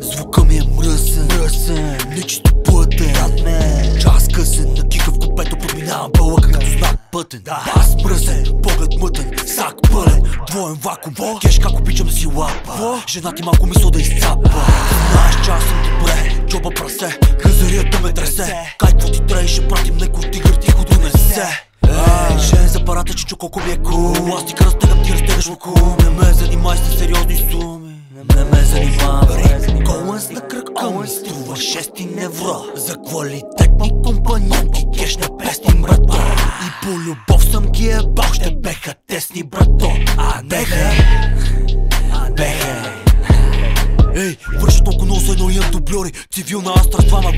Звука ми е мръсен, мръсен Нечисто плътен, брат ме Час късен, на кика в купето подминавам бълъка като знак пътен. Да. Бас мръсен, поглед мътен, сак пълен. Двоен вакуум, кеш как обичам да си лапа. Жена ти малко мисъл да изцапа. Знаеш че аз съм добре, чоба прасе Газарията ме тресе. Кай какво ти трей, ще пратим некой тигър тихо донесе Ей, жен за парата, чичо колко ми е кул. Аз ти кръстегам, ти разтегаш вакуум Не ме занимай с сериозни суми не ме занимавай. Коленс на кръка ми струва 6 евро За квалитетни компаньонки кеш на песни брато И по любов съм ги ебал, ще беха тесни брато. А неха, а неха Ей, върши толкова много за едно имам дубльори. Цивилна астра с двама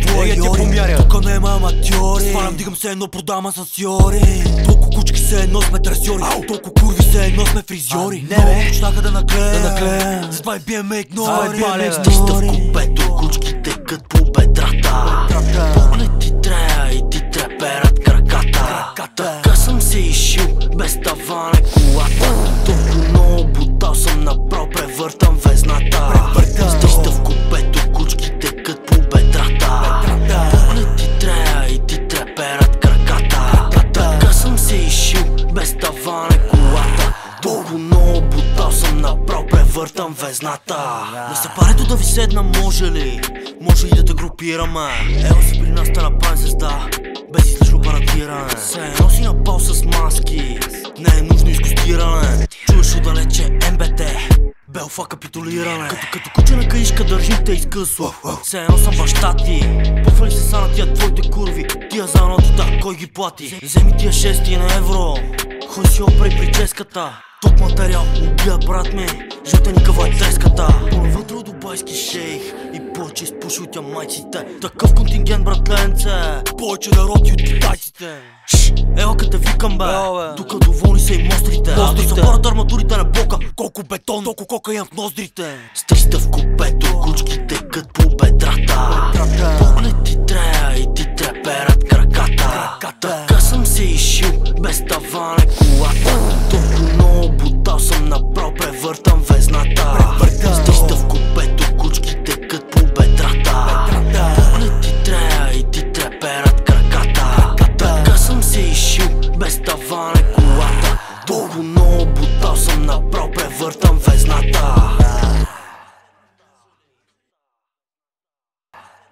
вояйори Тука нема аматьори. Свалям, дигам се едно, продавам асансьори Толкова кучки се едно сме трасьори. Толкова курви се едно сме фризьори. Не бе, щяха да наклея. Да наклея. Затова и биеме игнори. Стиста в купето, кучки текат по бедрата. Поглед ти трея превъртам везната. На сепарето да ви седна може ли? Може и да те групираме. Ева си при нас да направим звезда без излишно парадиране Се едно си напал с маски Не е нужно изкостиране. Чуеш отдалече МБТ Белфа капитулиране. Като като куче на каишка държим те изкъсва Се едно съм баща ти Пуфали се са на тия твоите курви. Тия за нотата, кой ги плати? Вземи тия 6 на евро. Хой си опрей прическата. Тук материал убия брат ми Жута никава е треската. Вътре от дубайски шейх И повече изпуши от ямайците Такъв контингент, братленце Повече народ и от китайците. Ела като викам бе, е. тука доволни са и мострите. Мострите. Са хората арматурите на блока. Колко бетон, толкова кока имам в ноздрите. Стриста в купето, кучките кът по бедрата. Поглед ти трея и ти